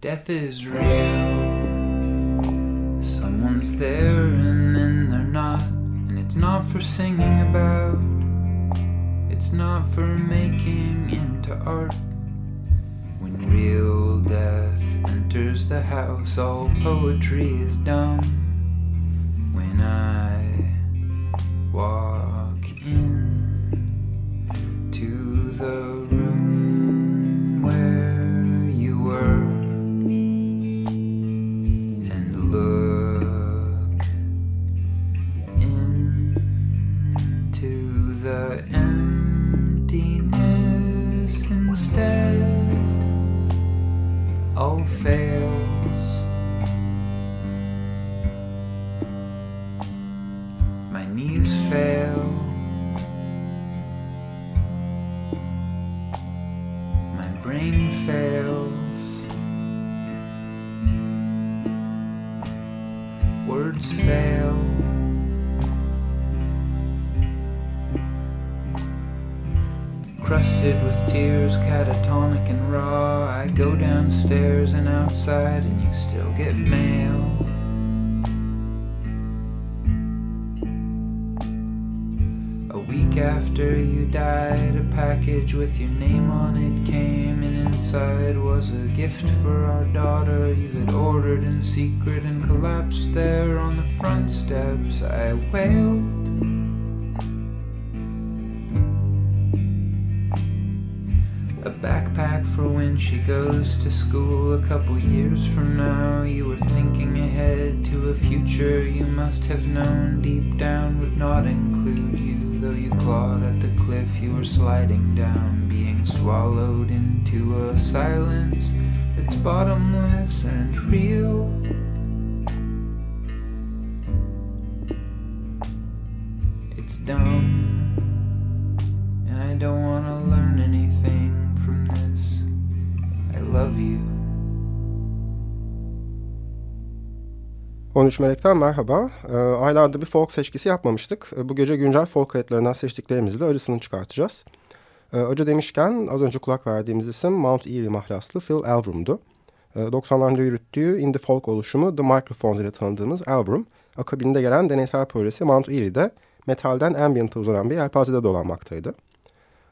Death is real. Someone's there and then they're not. And it's not for singing about, it's not for making into art. When real death enters the house, all poetry is dumb. When I walk in to the with your name on it came, and inside was a gift for our daughter you had ordered in secret and collapsed there on the front steps. I wailed. A backpack for when she goes to school a couple years from now. You were thinking ahead to a future you must have known deep down would not include you. Though you clawed at the cliff you were sliding down, being swallowed into a silence that's bottomless and real. It's dumb, and I don't want to learn anything from this. I love you. 13 Melek'ten merhaba. Ee, aylarda bir folk seçkisi yapmamıştık. Ee, bu gece güncel folk kayıtlarından seçtiklerimizi de arasını çıkartacağız. Ee, önce demişken az önce kulak verdiğimiz isim Mount Erie mahlaslı Phil Elverum'du. Ee, 90'larda yürüttüğü indie folk oluşumu The Microphones ile tanıdığımız Elverum, akabinde gelen deneysel projesi Mount Erie'de metalden ambient'a uzanan bir yelpazede dolanmaktaydı.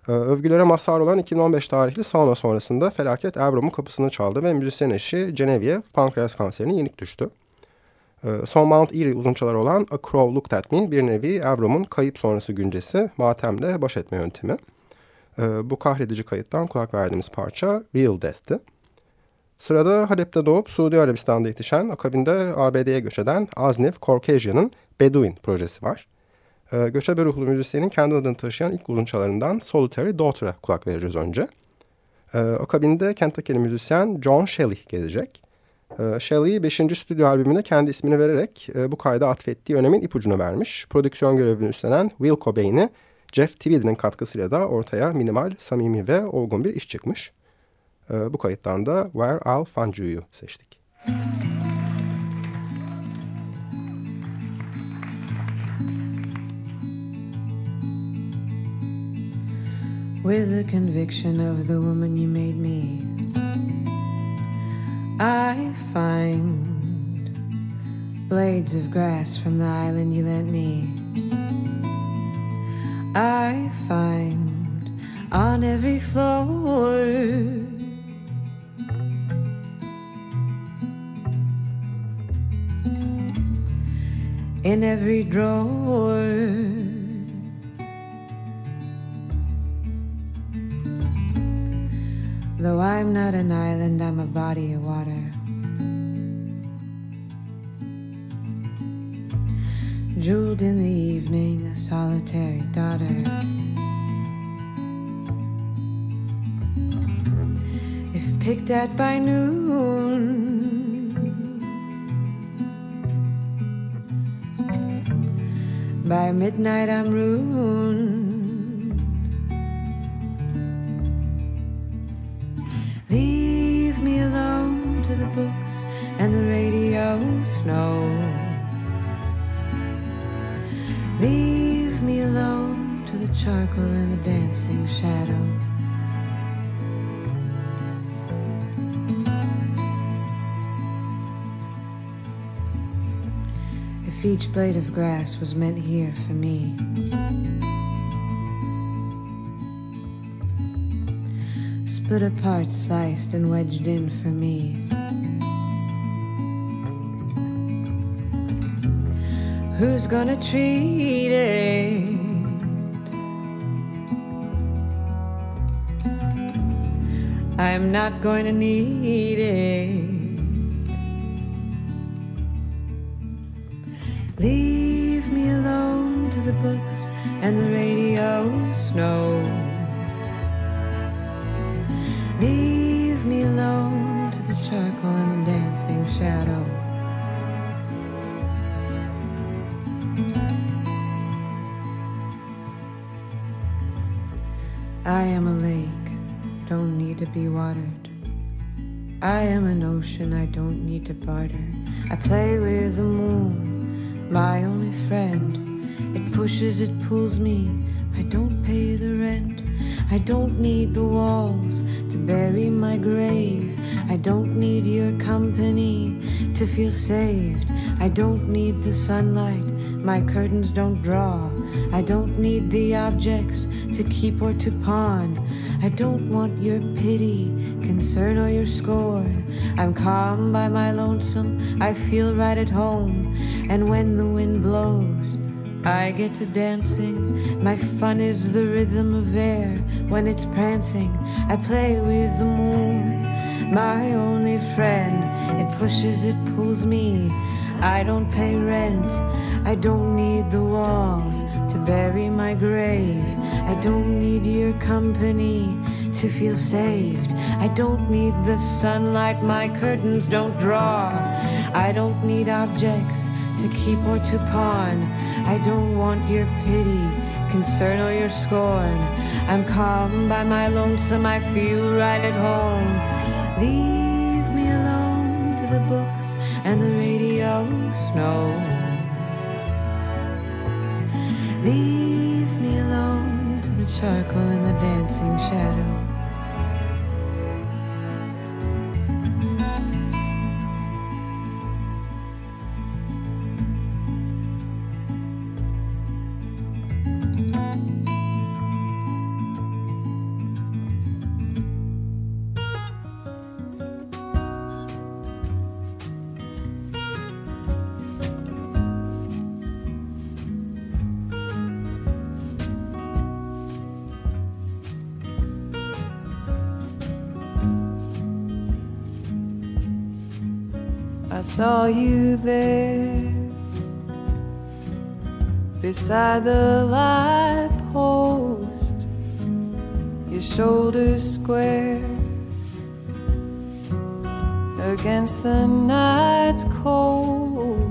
Ee, övgülere mazhar olan 2015 tarihli sauna sonrasında felaket Elverum'un kapısını çaldı ve müzisyen eşi Genevieve pankreas kanserine yenik düştü. Ee, Son Mount Erie uzunçaları olan A Crow Looked At Me bir nevi Elverum'un kayıp sonrası güncesi matemle baş etme yöntemi. Ee, Bu kahredici kayıttan kulak verdiğimiz parça Real Death'ti. Sırada Halep'te doğup Suudi Arabistan'da yetişen, akabinde ABD'ye göç eden Aznef Korkesian'ın Bedouin projesi var. Ee, göçebe ruhlu müzisyenin kendi adını taşıyan ilk uzunçalarından Solitary Daughter'a kulak vereceğiz önce. Akabinde Kentucky'li müzisyen John Shelley gelecek. Ee, Shelley 5. stüdyo albümüne kendi ismini vererek e, bu kayda atfettiği önemin ipucunu vermiş. Prodüksiyon görevini üstlenen Will Cobain'i Jeff Tweedy'nin katkısıyla da ortaya minimal, samimi ve olgun bir iş çıkmış. Ee, bu kayıttan da Where I'll Find You'yu seçtik. with the conviction of the woman you made me. I find blades of grass from the island you lent me. I find on every floor in every drawer. Though I'm not an island, I'm a body of water. Jeweled in the evening, a solitary daughter. If picked at by noon, by midnight I'm ruined. snow. Leave me alone to the charcoal and the dancing shadow. If each blade of grass was meant here for me. Split apart, sliced, and wedged in for me. Who's gonna treat it? I'm not going to need it. Leave me alone to the books and the radio snow. Be watered. I am an ocean, I don't need to barter. I play with the moon, my only friend. It pushes, it pulls me, I don't pay the rent. I don't need the walls to bury my grave. I don't need your company to feel saved. I don't need the sunlight, my curtains don't draw. I don't need the objects to keep or to pawn. I don't want your pity, concern, or your scorn. I'm calm by my lonesome, I feel right at home. And when the wind blows, I get to dancing. My fun is the rhythm of air when it's prancing. I play with the moon, my only friend. It pushes, it pulls me. I don't pay rent. I don't need the walls to bury my grave. I don't need your company to feel saved. I don't need the sunlight my curtains don't draw. I don't need objects to keep or to pawn. I don't want your pity, concern, or your scorn. I'm calm by my lonesome, I feel right at home. Leave me alone to the books and the radio snow. Leave charcoal in the dancing shadow. There beside the light post, your shoulders square against the night's cold.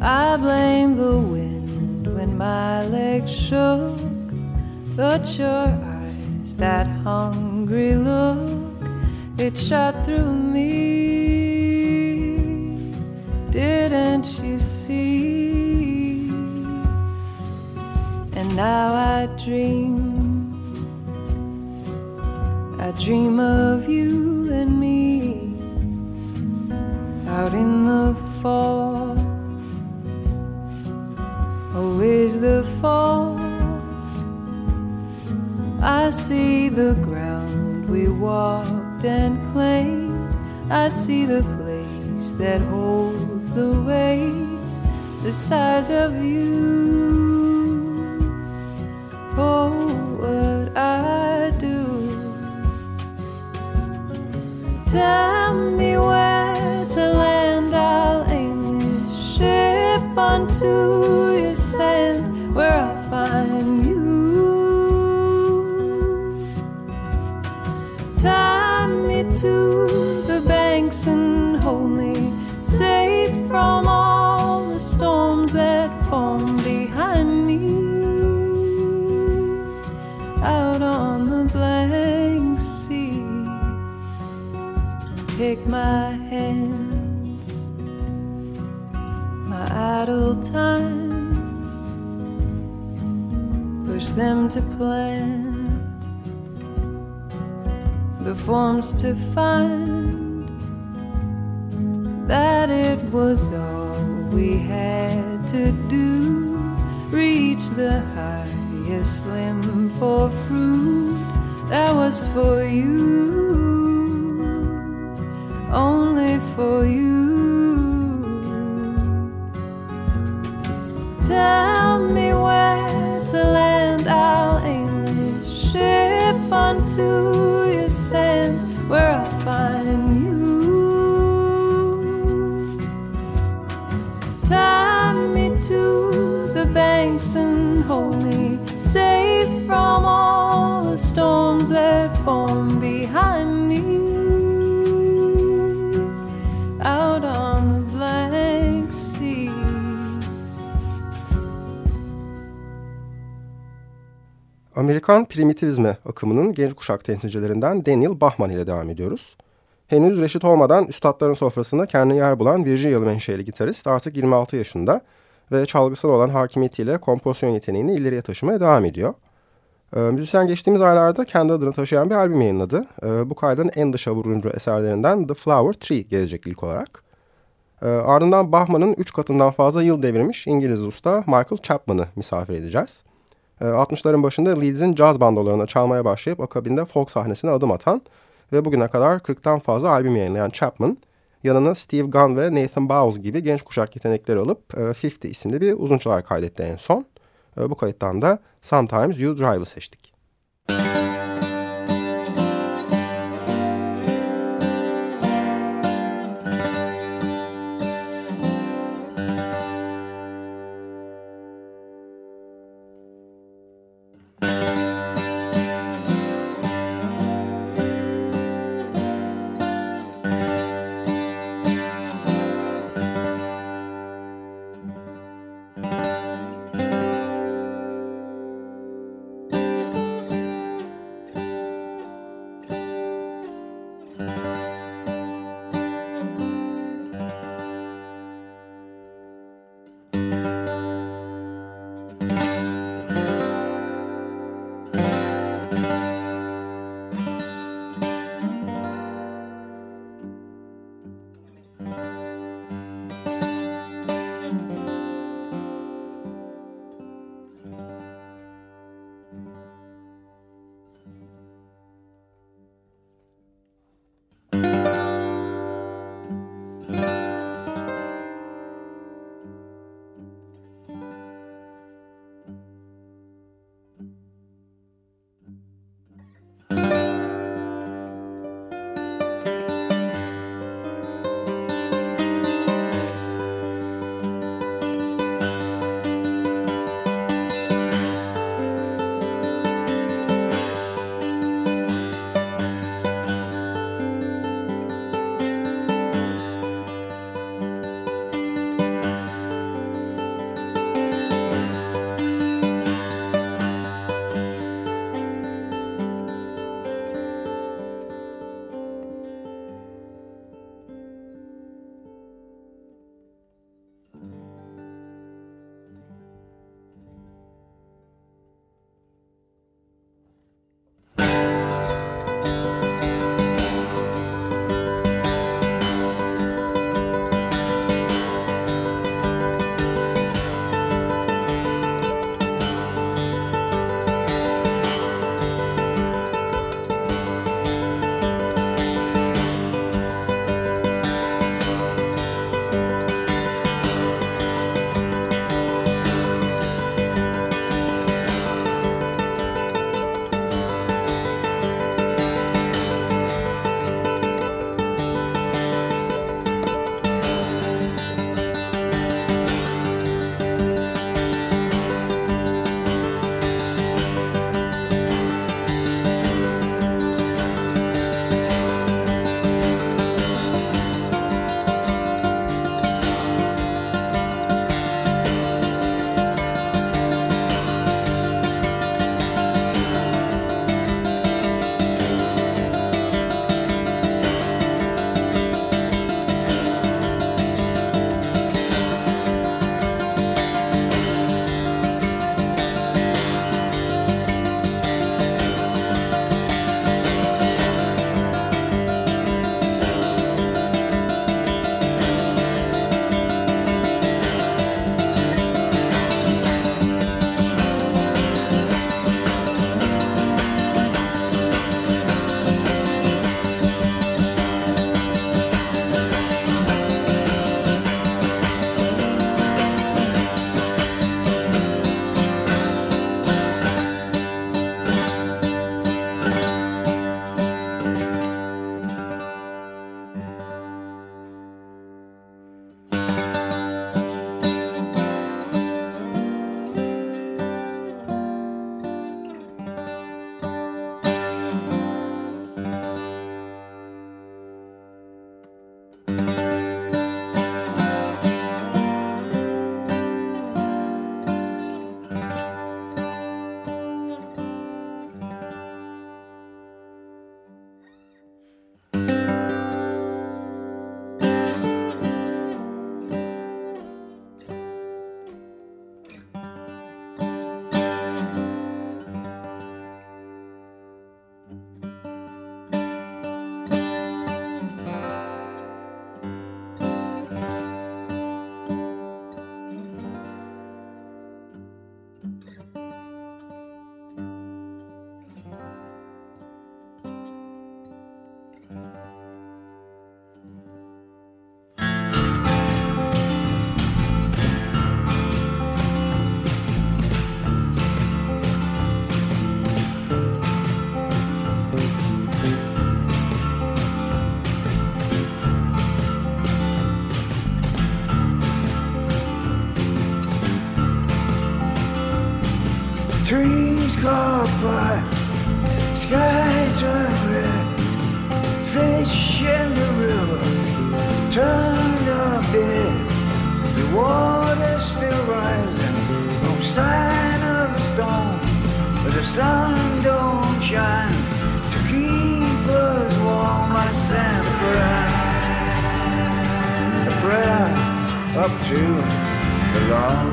I blame the wind when my legs shook, but your eyes, that hungry look, it shot dream. I dream of you and me out in the fall. Oh, is the fall? I see the ground we walked and claimed. I see the place that holds the weight, the size of you. Oh, what I do. Tell me where to land, I'll aim this ship onto your sand, where I'll find you. Tie me to them to plant the forms to find that it was all we had to do. Reach the highest limb for fruit that was for you, only for you. Tell ship onto your sand where I'll find Amerikan primitivizmi akımının genç kuşak temsilcilerinden Daniel Bachman ile devam ediyoruz. Henüz reşit olmadan üstadların sofrasında kendine yer bulan Virginia'lı menşeli gitarist artık 26 yaşında ve çalgısal olan hakimiyetiyle kompozisyon yeteneğini ileriye taşımaya devam ediyor. Ee, müzisyen geçtiğimiz aylarda kendi adını taşıyan bir albüm yayınladı. Ee, bu kaydın en dışa vuruncu eserlerinden The Flower Tree gelecek ilk olarak. Ee, ardından Bachman'ın 3 katından fazla yıl devirmiş İngiliz usta Michael Chapman'ı misafir edeceğiz. 60'ların başında Leeds'in caz bandolarına çalmaya başlayıp akabinde folk sahnesine adım atan ve bugüne kadar 40'tan fazla albüm yayınlayan Chapman, yanına Steve Gunn ve Nathan Bowles gibi genç kuşak yetenekleri alıp 50 isimli bir uzun çalar kaydetti en son. Bu kayıttan da Sometimes You Drive'ı seçtik. Trees caught fire, sky turned red. Fish in the river turned up dead. The water's still rising, no sign of a storm. But the sun don't shine to keep us warm. I sent a prayer, a prayer up to the Lord.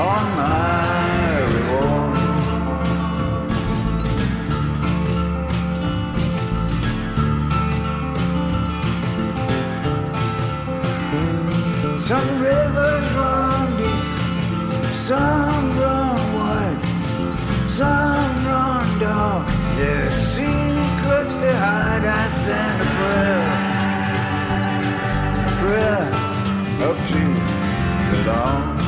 On my reward. Some rivers run deep, some run wide, some run dark. There's secrets to hide. I send a prayer, a prayer up to the.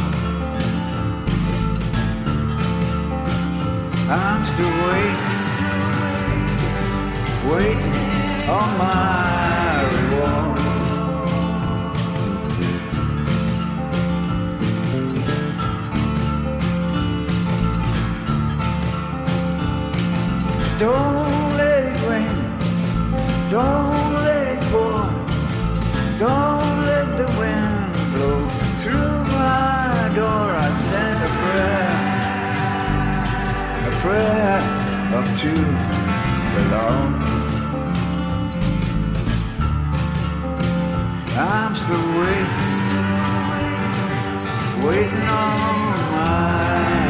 I'm still waiting, waiting on my reward. Don't let it rain. Don't let it pour. Don't prayer up to Lord. I'm still waiting, waiting on my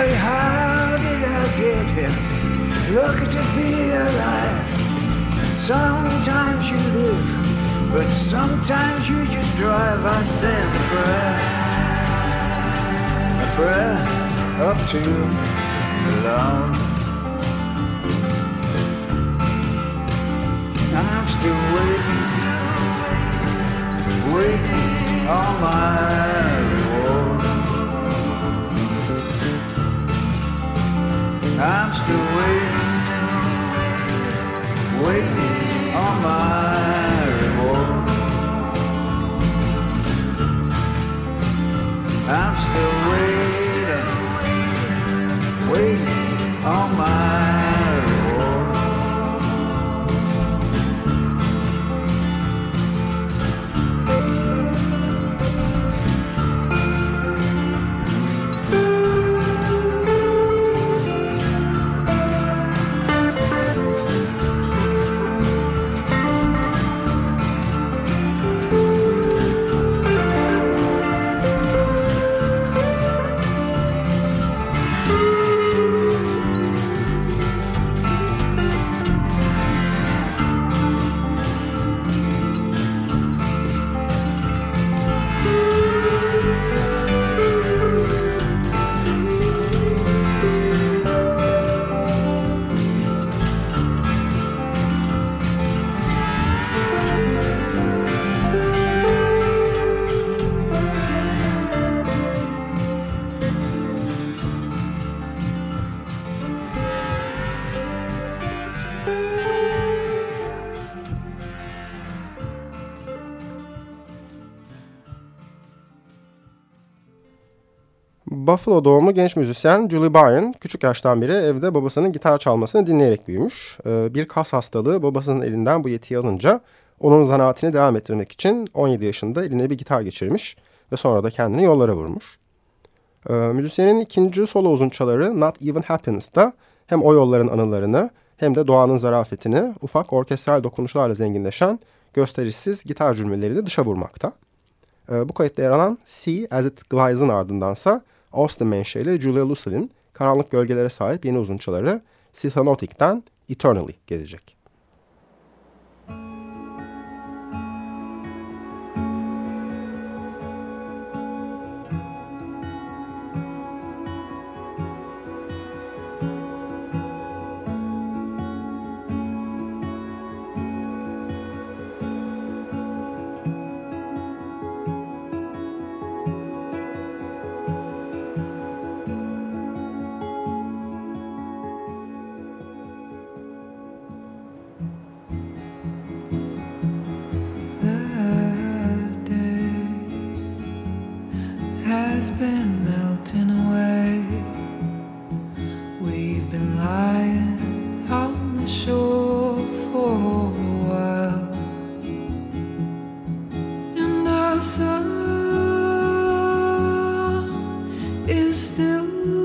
Hey, how did I get here? Lucky to be alive. Sometimes you live, but sometimes you just drive. I send a prayer, a prayer up to the Lord. I'm still waiting, waiting on my reward. I'm still waiting, waiting on my reward. I'm still waiting, waiting on my Buffalo doğumlu genç müzisyen Julie Byron küçük yaştan beri evde babasının gitar çalmasını dinleyerek büyümüş. Ee, bir kas hastalığı babasının elinden bu yetiyi alınca onun zanaatini devam ettirmek için 17 yaşında eline bir gitar geçirmiş ve sonra da kendini yollara vurmuş. Ee, müzisyenin ikinci solo uzunçaları Not Even Happiness'ta hem o yolların anılarını hem de doğanın zarafetini ufak orkestral dokunuşlarla zenginleşen gösterişsiz gitar cümlelerini dışa vurmakta. Ee, bu kayıtta yer alan See As It Glides'ın ardındansa Austin menşeli Julia Lucille'in karanlık gölgelere sahip yeni uzunçaları Sithanotic'ten Eternally gelecek. Is still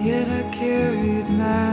yet I carried my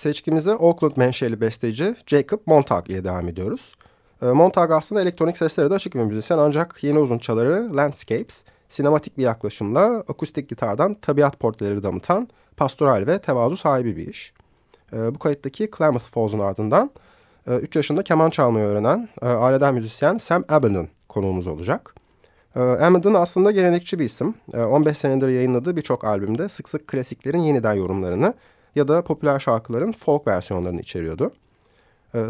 seçkimize Oakland menşeli besteci Jacob Montag ile devam ediyoruz. E, Montag aslında elektronik seslere de açık bir müzisyen ancak yeni uzunçaları Landscapes, sinematik bir yaklaşımla akustik gitardan tabiat portreleri damıtan pastoral ve tevazu sahibi bir iş. E, bu kayıttaki Klamath Falls'un ardından 3 yaşında keman çalmayı öğrenen aileden müzisyen Sam Abendon konuğumuz olacak. Amundsen aslında gelenekçi bir isim. 15 senedir yayınladığı birçok albümde sık sık klasiklerin yeniden yorumlarını ya da popüler şarkıların folk versiyonlarını içeriyordu.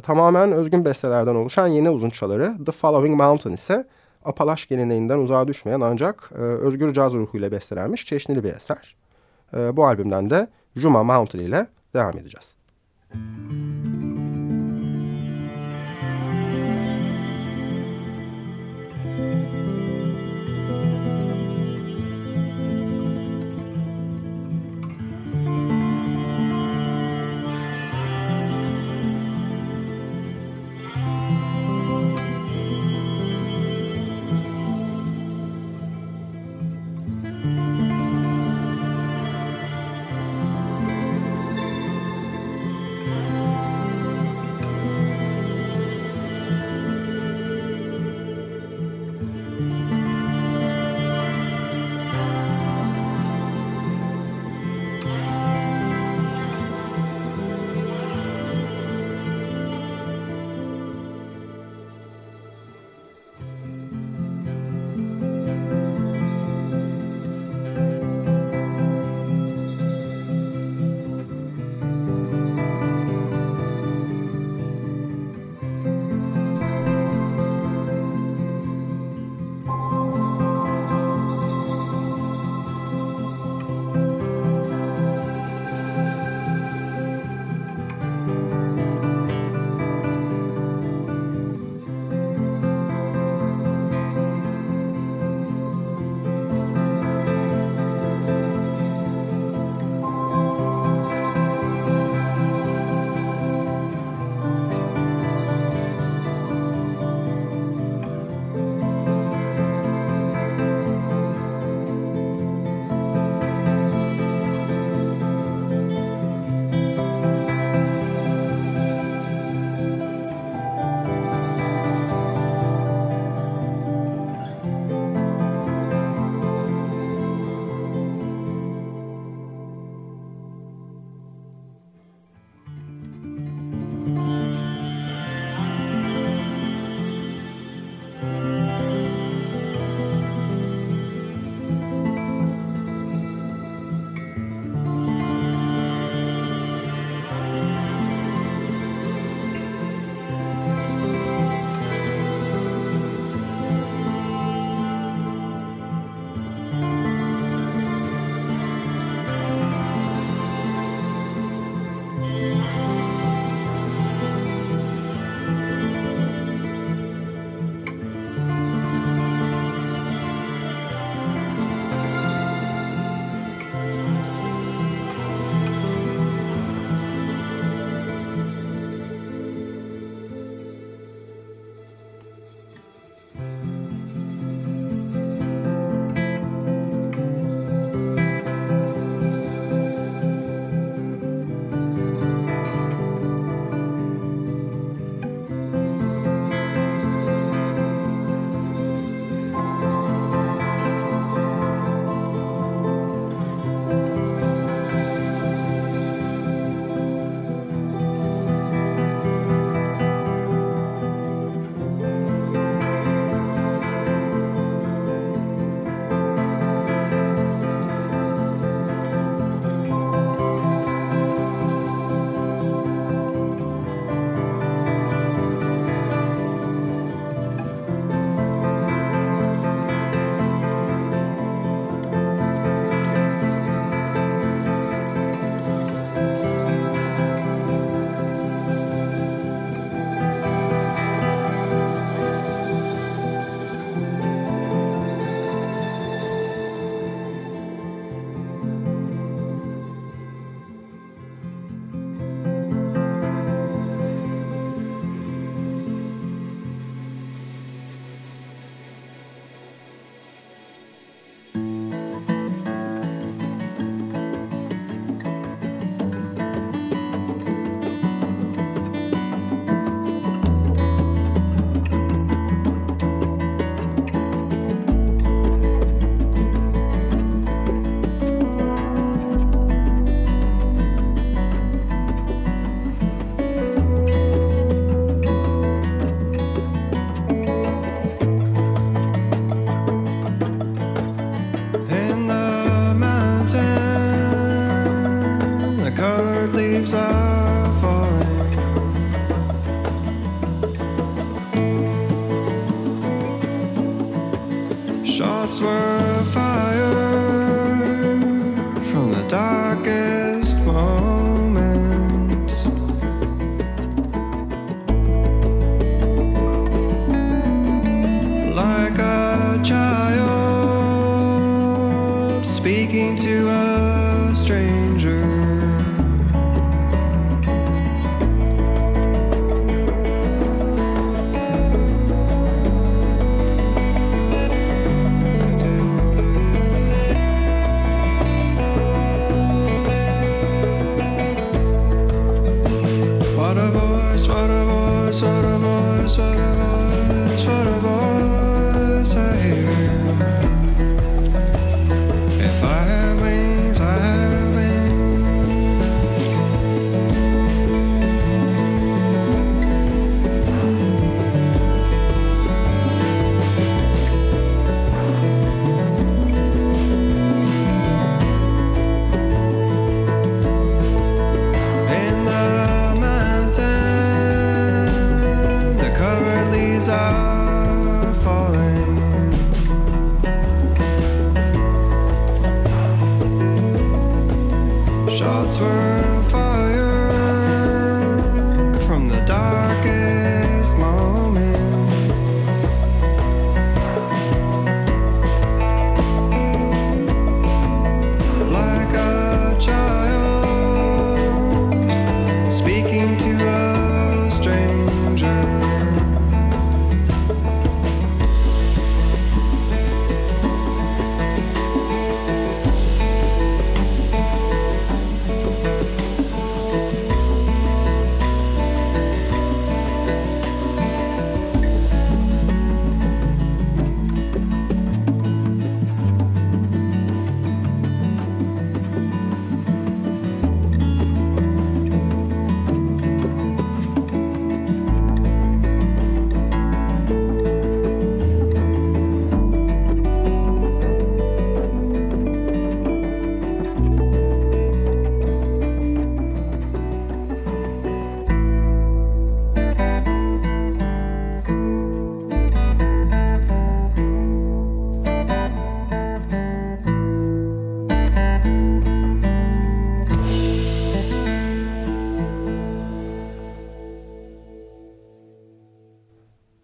Tamamen özgün bestelerden oluşan yeni uzunçaları The Following Mountain ise Apalaş geleneğinden uzağa düşmeyen ancak özgür caz ruhuyla bestelenmiş çeşnili bir eser. Bu albümden de Juma Mountain ile devam edeceğiz. Müzik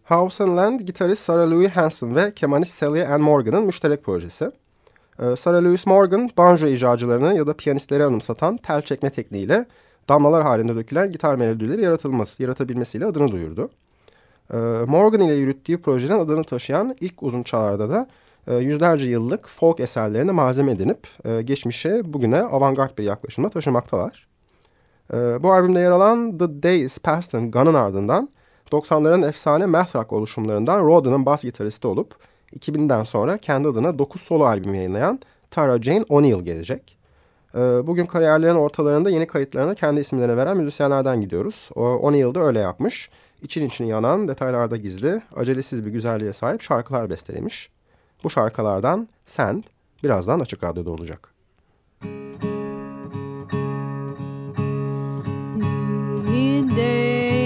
House and Land gitarist Sarah Louis Hanson ve kemanist Sally Ann Morgan'ın müşterek projesi. Ee, Sarah Louis Morgan, banjo icracılarını ya da piyanistleri anımsatan tel çekme tekniğiyle damlalar halinde dökülen gitar melodileri yaratılması, yaratabilmesiyle adını duyurdu. Ee, Morgan ile yürüttüğü projenin adını taşıyan ilk uzun çalarda da e, yüzlerce yıllık folk eserlerini malzeme edinip e, geçmişe bugüne avantgard bir yaklaşımla taşımaktalar. Ee, bu albümde yer alan The Day Is Past and Gone'ın ardından 90'ların efsane math rock oluşumlarından Rodden'ın bas gitaristi olup 2000'den sonra kendi adına 9 solo albüm yayınlayan Tara Jane O'Neill gelecek. Ee, bugün kariyerlerin ortalarında yeni kayıtlarına kendi isimlerini veren müzisyenlerden gidiyoruz. O'Neill de öyle yapmış. İçin için yanan, detaylarda gizli, acelesiz bir güzelliğe sahip şarkılar bestelemiş. Bu şarkılardan Sand birazdan Açık Radyo'da olacak. Midday.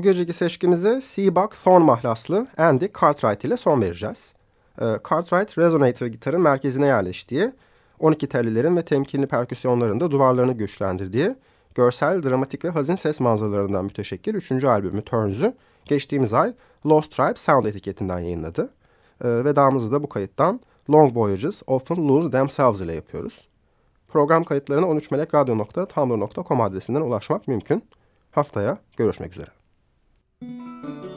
Bu geceki seçkimize Seabuck Thorn mahlaslı Andy Cartwright ile son vereceğiz. Ee, Cartwright resonator gitarın merkezine yerleştiği, 12 tellilerin ve temkinli perküsyonlarında duvarlarını güçlendirdiği, görsel, dramatik ve hazin ses manzaralarından müteşekkir 3. albümü Turns'ü geçtiğimiz ay Lost Tribe Sound etiketinden yayınladı. Ee, vedamızı da bu kayıttan Long Voyages Often Lose Themselves ile yapıyoruz. Program kayıtlarına 13melekradyo.tumblr.com adresinden ulaşmak mümkün. Haftaya görüşmek üzere. Música